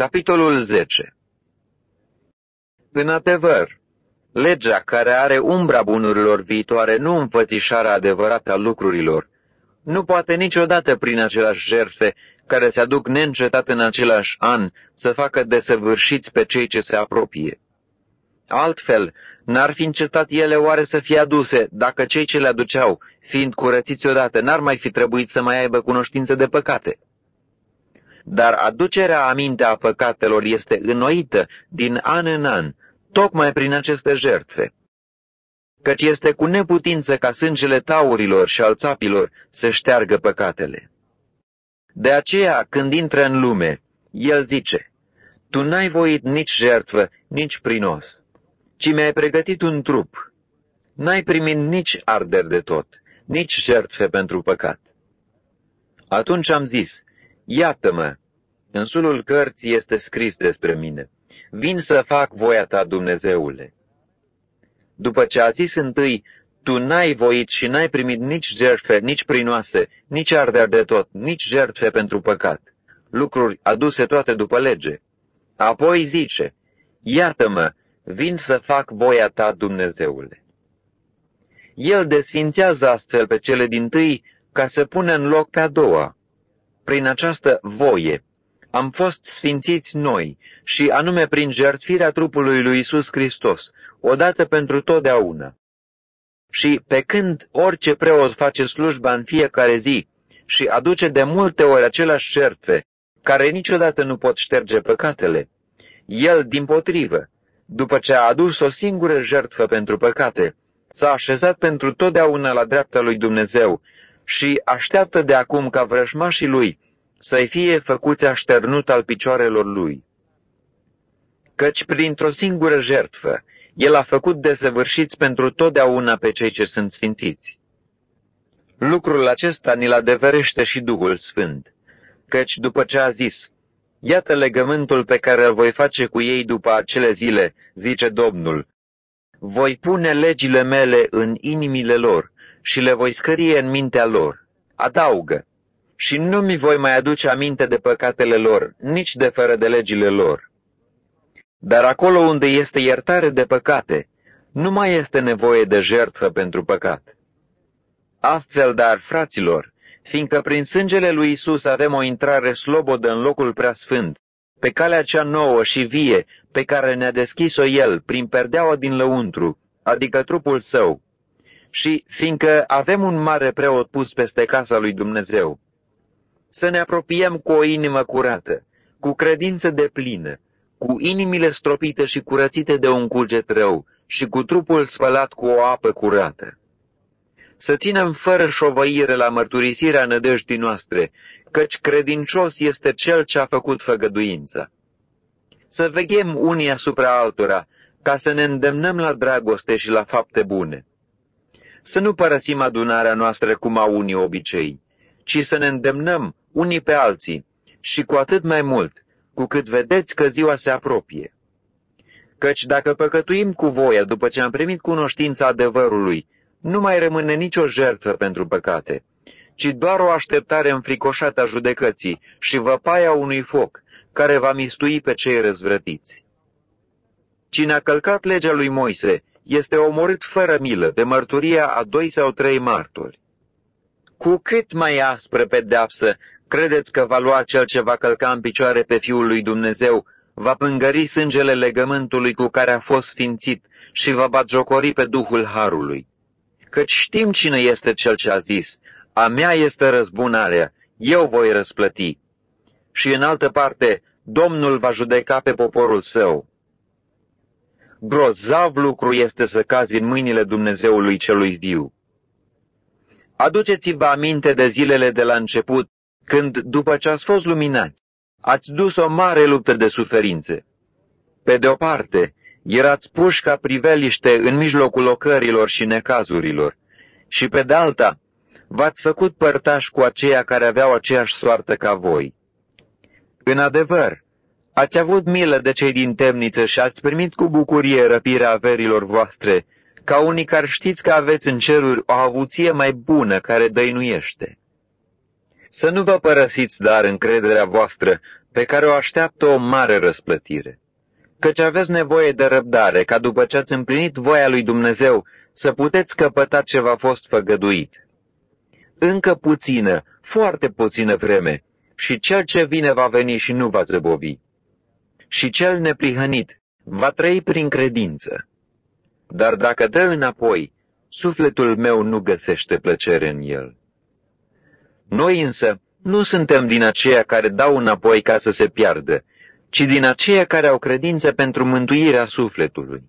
Capitolul 10 În adevăr, legea care are umbra bunurilor viitoare, nu înfățișarea adevărată a lucrurilor, nu poate niciodată prin aceleași jertfe care se aduc neîncetat în același an să facă desăvârșiți pe cei ce se apropie. Altfel, n-ar fi încetat ele oare să fie aduse, dacă cei ce le aduceau, fiind curățiți odată, n-ar mai fi trebuit să mai aibă cunoștință de păcate? Dar aducerea aminte a păcatelor este înnoită din an în an, tocmai prin aceste jertfe. Căci este cu neputință ca sângele taurilor și al țapilor să șteargă păcatele. De aceea, când intră în lume, el zice, Tu n-ai voit nici jertfă, nici prinos, ci mi-ai pregătit un trup. N-ai primit nici arder de tot, nici jertfe pentru păcat. Atunci am zis, Iată-mă, în sulul cărții este scris despre mine. Vin să fac voia ta, Dumnezeule. După ce a zis întâi, tu n-ai voit și n-ai primit nici jertfe, nici prinoase, nici arderi de tot, nici jertfe pentru păcat, lucruri aduse toate după lege. Apoi zice, iată-mă, vin să fac voia ta, Dumnezeule. El desfințează astfel pe cele din tâi ca să pune în loc pe a doua. Prin această voie am fost sfințiți noi și anume prin jertfirea trupului lui Isus Hristos, odată pentru totdeauna. Și pe când orice preot face slujba în fiecare zi și aduce de multe ori aceleași jertfe, care niciodată nu pot șterge păcatele, el, din potrivă, după ce a adus o singură jertfă pentru păcate, s-a așezat pentru totdeauna la dreapta lui Dumnezeu și așteaptă de acum ca vrăjmașii lui să-i fie făcuți așternut al picioarelor lui. Căci printr-o singură jertfă, el a făcut desăvârșiți pentru totdeauna pe cei ce sunt sfințiți. Lucrul acesta ni-l adeverește și Duhul Sfânt, căci după ce a zis, Iată legământul pe care îl voi face cu ei după acele zile, zice Domnul. Voi pune legile mele în inimile lor și le voi scrie în mintea lor. Adaugă, și nu mi voi mai aduce aminte de păcatele lor, nici de fără de legile lor. Dar acolo unde este iertare de păcate, nu mai este nevoie de jertfă pentru păcat. Astfel, dar, fraților, fiindcă prin sângele lui Isus avem o intrare slobodă în locul preasfânt, pe calea cea nouă și vie pe care ne-a deschis-o El prin perdeaua din lăuntru, adică trupul său, și fiindcă avem un mare preot pus peste casa lui Dumnezeu, să ne apropiem cu o inimă curată, cu credință de plină, cu inimile stropite și curățite de un cuget rău și cu trupul spălat cu o apă curată. Să ținem fără șovăire la mărturisirea nădejdii noastre, căci credincios este cel ce a făcut făgăduința. Să veghem unii asupra altora, ca să ne îndemnăm la dragoste și la fapte bune. Să nu părăsim adunarea noastră cum au unii obicei, ci să ne îndemnăm unii pe alții și cu atât mai mult, cu cât vedeți că ziua se apropie. Căci dacă păcătuim cu voia după ce am primit cunoștința adevărului, nu mai rămâne nicio jertfă pentru păcate, ci doar o așteptare înfricoșată a judecății și văpaia unui foc, care va mistui pe cei răzvrătiți. Cine a călcat legea lui Moise este omorât fără milă de mărturia a doi sau trei martori. Cu cât mai aspră pedeapsă credeți că va lua cel ce va călca în picioare pe Fiul lui Dumnezeu, va pângări sângele legământului cu care a fost sfințit și va batjocori pe Duhul Harului? Căci știm cine este cel ce a zis, a mea este răzbunarea, eu voi răsplăti. Și în altă parte, Domnul va judeca pe poporul său. Grozav lucru este să cazi în mâinile Dumnezeului celui viu. Aduceți-vă aminte de zilele de la început, când, după ce ați fost luminați, ați dus o mare luptă de suferințe. Pe de o parte, erați puși ca priveliște în mijlocul ocărilor și necazurilor, și pe de alta, v-ați făcut părtași cu aceia care aveau aceeași soartă ca voi. În adevăr, ați avut milă de cei din temniță și ați primit cu bucurie răpirea averilor voastre, ca unii care știți că aveți în ceruri o avuție mai bună care dăinuiește. Să nu vă părăsiți dar încrederea voastră, pe care o așteaptă o mare răsplătire. Căci aveți nevoie de răbdare, ca după ce ați împlinit voia lui Dumnezeu, să puteți căpăta ce v-a fost făgăduit. Încă puțină, foarte puțină vreme, și cel ce vine va veni și nu va zăbovi. Și cel neprihănit va trăi prin credință. Dar dacă dă înapoi, sufletul meu nu găsește plăcere în el. Noi însă nu suntem din aceia care dau înapoi ca să se piardă, ci din aceia care au credință pentru mântuirea sufletului.